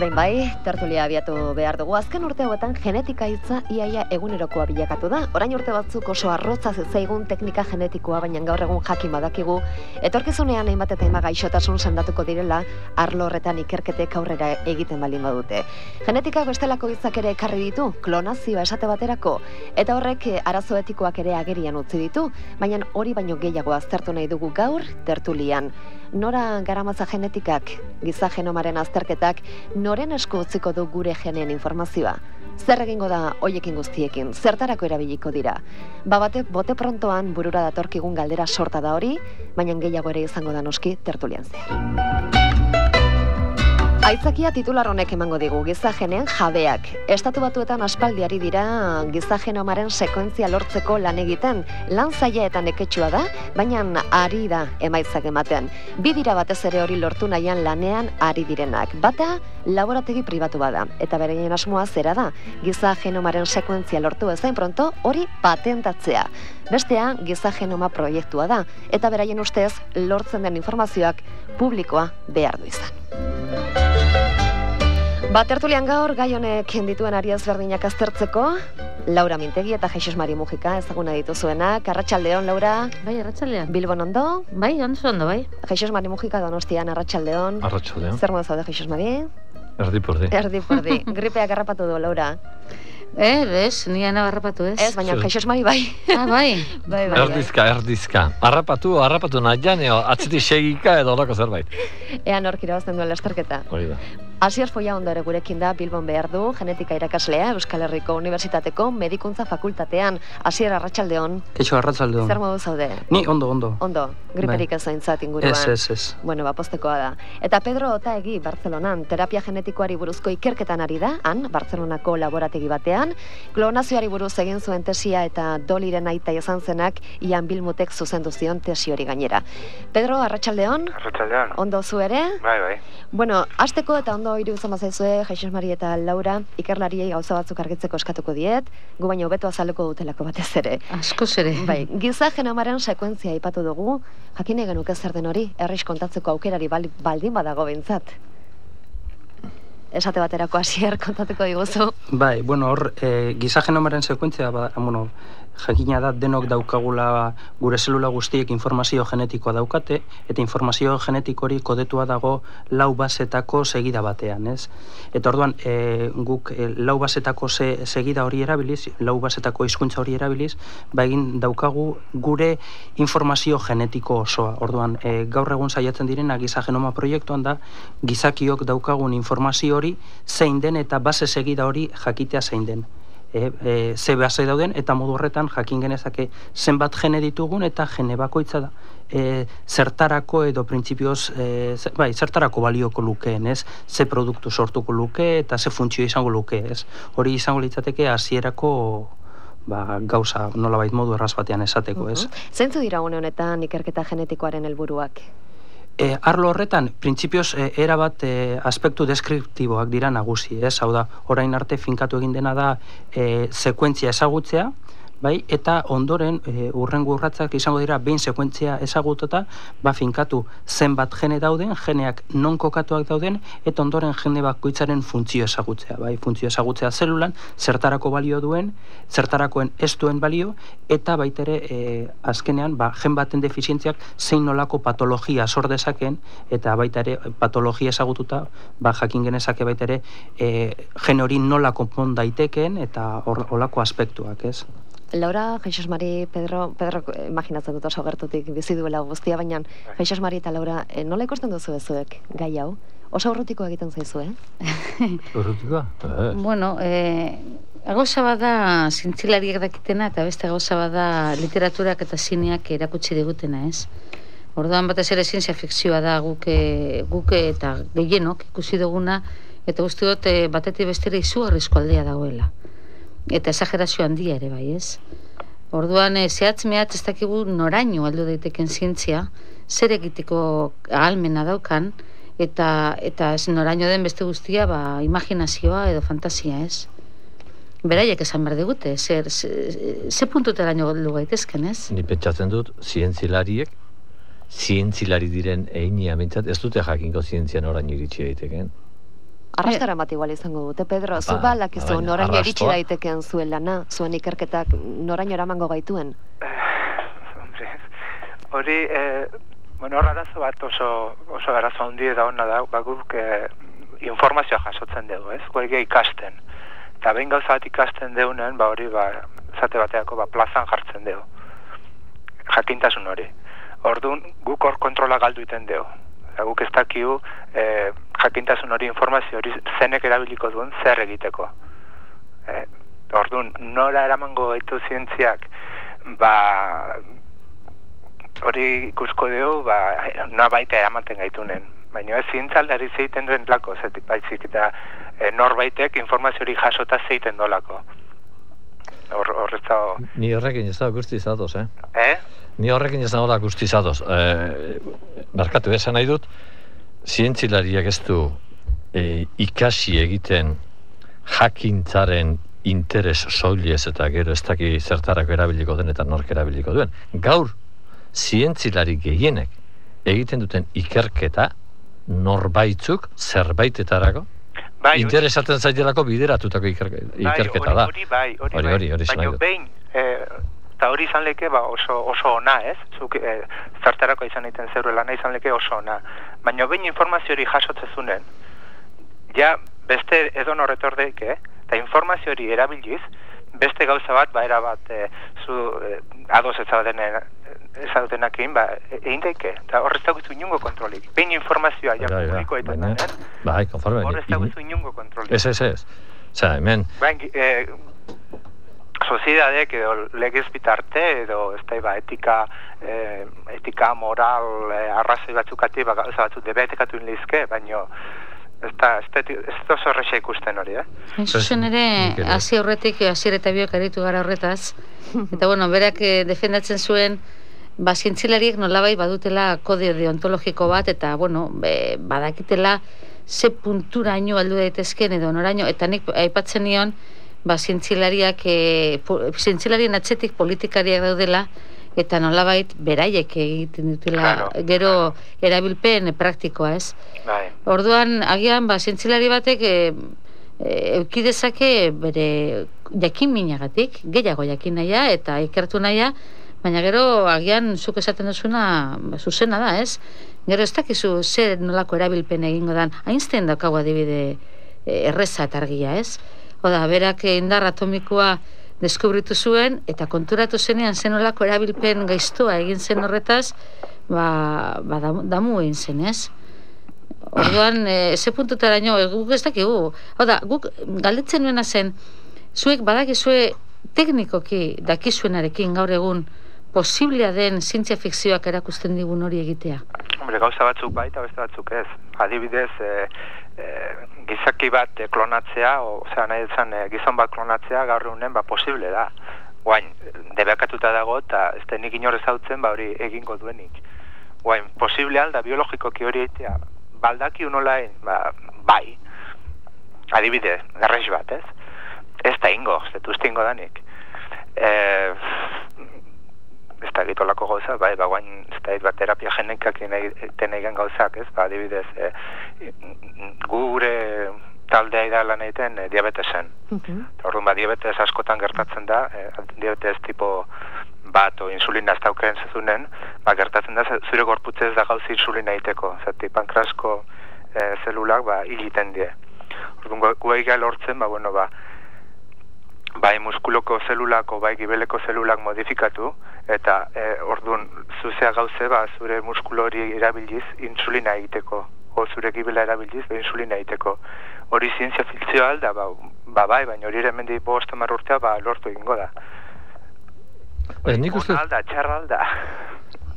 Orain bai, tertulia abiatu behar dugu. Azken urte hauetan genetika hitza iaia egunerokoa bilakatu da. Orain urte batzuk oso arrotza zaigun teknika genetikoa, baina gaur egun jakin badakigu. Etorkizunean hainbat eta gaixotasun sendatuko direla, arlo horretan ikerketek aurrera egiten baldin badute. Genetika bestelako hitzak ere ekarri ditu, klonazioa esate baterako, eta horrek eh, arazo etikoak ere agerian utzi ditu, baina hori baino gehiago aztertu nahi dugu gaur tertulian. Nora garamatza genetikak, giza genomaren azterketak, noren esku utziko du gure geneen informazioa? Zer egingo da hoiekin guztiekin, zertarako erabiliko dira? Ba bate, bote prontoan burura datorkigun galdera sorta da hori, baina gehiago ere izango da noski tertulian zehar. Aitzakia titular honek emango digu giza genean jabeak. Estatu batuetan aspaldiari dira giza genomaren sekuentzia lortzeko lan egiten. Lan zaila eta neketsua da, baina ari da emaitzak ematen. Bi dira batez ere hori lortu nahian lanean ari direnak. Bata, laborategi pribatu bada. Eta bereien asmoa zera da, giza genomaren sekuentzia lortu ezain pronto hori patentatzea. Bestea, giza genoma proiektua da, eta beraien ustez lortzen den informazioak publikoa behar du izan. Ba, tertulian gaur, gai honek dituen ari ezberdinak aztertzeko, Laura Mintegi eta Jesus Mari Mujika ezaguna dituzuena. Arratsaldeon Laura. Bai, arratsaldean. Bilbon ondo? Bai, ondo ondo, bai. Jesus Mari Mujika donostian arratsaldeon. Arratsaldeon. Zer modu zaude Jesus Mari? Erdi pordi. Erdi pordi. Gripeak garrapatu du, Laura. Eh, ez, ni ana harrapatu ez. Ez, baina Jesus Mari bai. Ah, bai. bai, bai, bai. Erdizka, erdizka. Harrapatu, harrapatu nahian, eo, atzeti segika edo lako zerbait. Ean hor kirabazten duen lasterketa. Hori da. Asier Foia ondo ere gurekin da Bilbon behar du, genetika irakaslea Euskal Herriko Unibertsitateko Medikuntza Fakultatean. Asier Arratsaldeon. Keixo Arratsaldeon. Zer modu zaude? Ni ondo, ondo. Ondo, griperik ez zaintzat inguruan. Ez, ez, ez. Bueno, ba, postekoa da. Eta Pedro Otaegi, Bartzelonan, terapia genetikoari buruzko ikerketan ari da, han, Bartzelonako laborategi batean, klonazioari buruz egin zuen tesia eta doliren aita izan zenak, Ian Bilmutek zuzendu zion tesi hori gainera. Pedro, Arratsaldeon. Arratxaldean. Ondo zu ere? Bai, bai. Bueno, hasteko eta ondo iruditzen bazaizue, Jesus Mari eta Laura, ikerlariei gauza batzuk argitzeko eskatuko diet, gu baino hobeto azaleko dutelako batez ere. Asko zere. Bai, giza genomaren sekuentzia aipatu dugu, jakin genuke zer den hori, erriz kontatzeko aukerari bal- baldin badago behintzat. Esate baterako hasier kontatuko diguzu. Bai, bueno, hor, e, giza genomaren sekuentzia, ba, bueno, jakina da denok daukagula gure zelula guztiek informazio genetikoa daukate, eta informazio genetiko hori kodetua dago lau basetako segida batean, ez? Eta orduan, e, guk e, lau basetako se, segida hori erabiliz, lau basetako hizkuntza hori erabiliz, ba egin daukagu gure informazio genetiko osoa. Orduan, e, gaur egun saiatzen direna giza genoma proiektuan da, gizakiok daukagun informazio hori zein den eta base segida hori jakitea zein den e, e, ze base dauden eta modu horretan jakin genezake zenbat gene ditugun eta gene bakoitza da e, zertarako edo printzipioz e, ze- bai, zertarako balioko lukeen, ez? Ze produktu sortuko luke eta ze funtzio izango luke, ez? Hori izango litzateke hasierako ba, gauza nolabait modu erraz batean esateko, ez? Zeintzu dira une honetan ikerketa genetikoaren helburuak? E, arlo horretan, printzipioz, e, era bat e, aspektu deskriptiboak dira nagusi, ez? Hau da, orain arte finkatu egin dena da e, sekuentzia ezagutzea, bai, eta ondoren e, urrengo urratzak izango dira behin sekuentzia ezagututa, ba finkatu zenbat gene dauden, geneak non kokatuak dauden, eta ondoren gene bakoitzaren funtzio ezagutzea, bai, funtzio ezagutzea zelulan, zertarako balio duen, zertarakoen ez duen balio, eta baitere e, azkenean, ba, gen baten defizientziak zein nolako patologia sor dezaken, eta baita ere patologia ezagututa, ba, jakin genezake baita ere e, gen hori nola konpon daitekeen, eta hor, holako aspektuak, ez? Laura, Jesus Mari, Pedro, Pedro eh, imaginatzen dut oso gertutik bizi duela guztia, baina Jesus Mari eta Laura, eh, nola ikusten duzu ezuek gai hau? Oso urrutiko egiten zaizu, eh? Urrutikoa? Ez. Bueno, eh, gauza bada zintzilariak dakitena eta beste gauza bada literaturak eta zineak erakutsi digutena, ez? Orduan batez ere zientzia fikzioa da guke, guke eta gehienok ikusi duguna eta guzti dut eh, batetik bestera izugarrizko aldea dagoela. Eta esagerazio handia ere bai, ez? Orduan, e, zehatz mehatz ez dakigu noraino aldo daiteken zientzia, zer egiteko ahalmena daukan, eta eta ez noraino den beste guztia, ba, imaginazioa edo fantasia, ez? Beraiek esan behar digute, zer, ze, ze puntuteraino heldu gaitezken, ez? Ni pentsatzen dut, zientzilariek, zientzilari diren einia mintzat, ez dute jakinko zientzian orain iritsi daiteken. Arrastara bat igual izango dute, Pedro, Ba, ba, lakizu, noraino iritsi arrastoa- daitekeen zuen lana, zuen ikerketak noraino eramango gaituen. Hombre, hori, eh, bueno, hor arazo bat oso, oso arazo handi eta hona da, bakuk eh, informazioa jasotzen dugu, ez? Guege ikasten. Eta behin gauza bat ikasten deunen, ba hori, ba, zate bateako, ba, plazan jartzen dugu. Jakintasun hori. Orduan, guk hor kontrola galdu iten dugu. Eta guk ez dakiu, eh, jakintasun hori, informazio hori, zenek erabiliko duen, zer egiteko. Eh, orduan, nora eramango gaitu zientziak, ba, hori ikusko dugu, ba, noa baita eramaten gaitunen. Baina ez zientzaldari zeiten duen lako, zetik baizik eta e, norbaitek informazio hori jasota zeiten dolako. Hor, hor ez dago, Ni horrekin ez da guzti zatoz, eh? eh? Ni horrekin ez da guzti zatoz. Eh, barkatu esan nahi dut, zientzilariak ez du eh, ikasi egiten jakintzaren interes soilez eta gero ez daki zertarako erabiliko den eta nork erabiliko duen. Gaur, zientzilari gehienek egiten duten ikerketa norbaitzuk zerbaitetarako Bai, hori- interesatzen zaielako bideratutako ikerke, bai, ikerketa hori, da. Hori bai, hori, Hori, bai. hori, hori nahi Baina behin, eh, eta hori izan leke ba, oso, oso ona, ez? Zuk eh, zertarako izan egiten zeuruela lana izan leke oso ona. Baina behin informazio hori jasotzezunen, ja beste edo norretor eh? Eta informazio hori erabiliz, beste gauza bat, ba, era bat, eh, zu eh, ados ez zaudenen ezautenakin, ba, e- egin daike. Eta horrez dagoizu inungo kontrolik. Behin informazioa ja publiko denean, Bai, konforme. horrez in- dagoizu inungo kontrolik. Ez, ez, ez. Osea, hemen, Bain, eh, soziedadek edo legez bitarte edo ez da, ba, etika, eh, etika moral eh, arrazoi batzukati ba, gauza batzuk debetekatu inlizke, baino ez da, ez da, ikusten hori, eh? Zuzen ere, hasi horretik, hasier eta biok aritu gara horretaz. Eta bueno, berak eh, defendatzen zuen, ba, zientzilariek nolabait badutela kode deontologiko bat, eta bueno, be, badakitela ze punturaino aldu daitezken edo noraino, eta nik aipatzen nion, ba, zientzilariak, e, po, zientzilarien atzetik politikariak daudela, eta nolabait beraiek egiten dutela Claro, gero erabilpen praktikoa, ez? Bai. Orduan, agian, ba, zientzilari batek e, e, euki dezake bere jakin minagatik, gehiago jakin nahia eta ikertu nahia, baina gero agian zuk esaten duzuna ba, zuzena da, ez? Gero ez dakizu zer nolako erabilpen egingo dan, Einstein daukagu adibide erreza eta argia, ez? Oda, berak indar atomikoa deskubritu zuen eta konturatu zenean zenolako erabilpen gaiztoa egin zen horretaz, ba, ba damu, damu egin zen, ez? Orduan, e, ze puntutaraino, e, guk ez dakigu. Hau da, guk galdetzen nuena zen, zuek badakizue teknikoki dakizuenarekin gaur egun posiblea den zientzia fikzioak erakusten digun hori egitea. Hombre, gauza batzuk bai eta beste batzuk ez. Adibidez, e, e, gizaki bat e, klonatzea, osea, nahi esan, e, gizon bat klonatzea gaur egunen, ba, posible da. Guain, debekatuta dago eta ez denik inor ezautzen, ba, hori egingo duenik. Guain, posible alda biologikoki hori egitea, baldaki unolain, ba, bai. Adibidez, garraiz bat, ez? Ez da ingo, ez dut ingo danik. E, ez da egitolako gauza, bai, ba, guain, ez da, ba, terapia genikak egiten egin gauzak, ez, ba, adibidez, e, gure taldea da lan egiten e, diabetesen. Mhm. Eta Orduan, ba, diabetes askotan gertatzen da, e, diabetes tipo bat o insulina ez dauken zezunen, ba, gertatzen da, zure gorputzez da gauzi insulina egiteko, zati pankrasko e, zelulak, ba, hil egiten die. Orduan, gu- gu egia lortzen, ba, bueno, ba, bai muskuloko zelulak o bai gibeleko zelulak modifikatu eta e, orduan zuzea gauze ba zure muskulo hori erabiliz insulina egiteko o zure gibela erabiliz ba, insulina egiteko. Hori zientzia fikzioa alda ba, ba bai baina hori ere mendi bost urtea ba lortu egingo da. Ez, nik uste... Alda txarra alda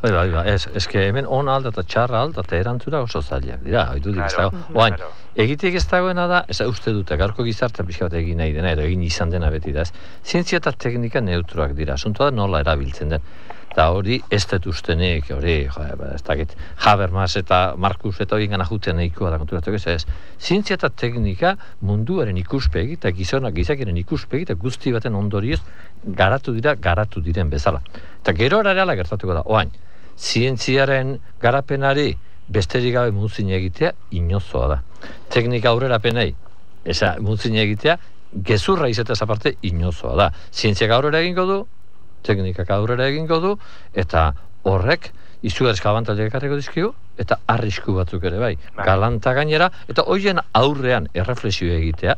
Bai, bai, bai, ez, eske hemen on alda eta txarra alda eta erantzura oso zailak dira, haitu dik ez Claro, dago. Oain, claro. egitek ez dagoena da, ez da uste dute, gaurko gizartea pixka bat egin nahi dena, edo egin izan dena beti da, ez. Zientzia eta teknika neutroak dira, asuntoa da nola erabiltzen den. Eta hori ez dut ustenik, hori, jo, ba, ez dakit, Habermas eta Markus eta hori gana juten nahikoa da konturatu ez, ez. Zientzia eta teknika munduaren ikuspegi eta gizonak gizakiren ikuspegi eta guzti baten ondorioz garatu dira, garatu diren bezala. Eta gero reala gertatuko da, oain, zientziaren garapenari besterik gabe muzin egitea inozoa da. teknika aurrera penei, eza mutzine egitea, gezurra izetaz aparte inozoa da. Zientziak aurrera egingo du, teknikak aurrera egingo du, eta horrek, izugarrizko abantailak ekarriko dizkigu, eta arrisku batzuk ere bai. Bai. Galanta gainera, eta hoien aurrean erreflexio egitea,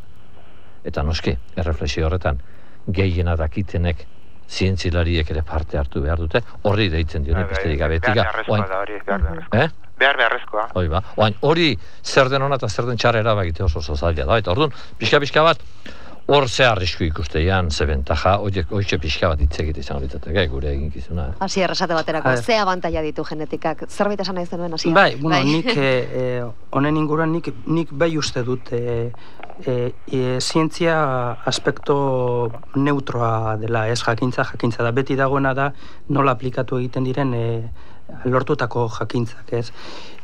eta noski, erreflexio horretan, gehiena dakitenek zientzilariek ere parte hartu behar dute, horri deitzen Bai, dionek besterik gabetika. Behar beharrezkoa da hori, behar beharrezkoa. Eh? Behar beharrezkoa. Hoi ba, oain, hori zer den ona eta zer den txarra erabakite oso oso zaila da, eta orduan, pixka-pixka bat, hor ze arrisku ikusteian, ze bentaja, oiek, oitxe pixka bat hitz egite izango litzateke, gure eginkizuna. Hasi erresate baterako, A ze abantaila ditu genetikak? Zerbait esan nahi zenuen hasi? Bai, bueno, nik eh, eh, honen inguruan nik, nik bai uste dut e, e, e, zientzia aspekto neutroa dela, ez jakintza, jakintza da. Beti dagoena da nola aplikatu egiten diren e, lortutako jakintzak, ez.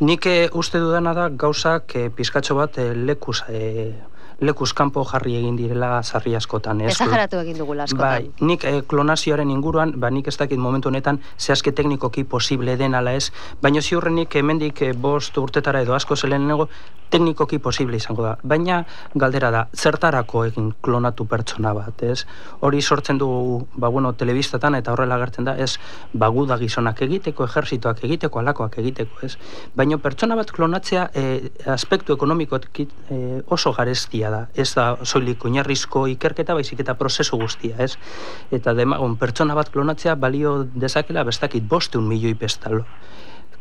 Nik e, uste dudana da gauzak e, pizkatxo bat e, lekuz, e, lekuz kanpo jarri egin direla sarri askotan, ez. Esageratu egin dugula askotan. Bai, nik eh, klonazioaren inguruan, ba nik ez dakit momentu honetan zehazke teknikoki posible den ala ez, baina ziurrenik hemendik eh, bost urtetara edo asko zelenego teknikoki posible izango da. Baina galdera da, zertarako egin klonatu pertsona bat, ez? Hori sortzen du, ba bueno, telebistatan eta horrela agertzen da, ez, baguda gizonak egiteko, ejerzitoak egiteko, alakoak egiteko, ez? Baina pertsona bat klonatzea eh, aspektu ekonomikotik eh, oso garestia da. Ez da soilik oinarrizko ikerketa, baizik eta prozesu guztia, ez? Eta demagun, pertsona bat klonatzea balio dezakela bestakit bosteun milioi pestalo.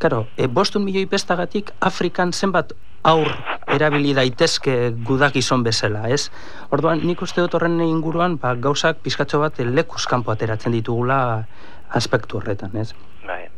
Karo, e, bostun milioi pestagatik Afrikan zenbat aur erabili daitezke gudakizon bezala, ez? Orduan, nik uste dut horren inguruan, ba, gauzak pizkatxo bat lekuz kanpo ateratzen ditugula aspektu horretan, ez? Bai.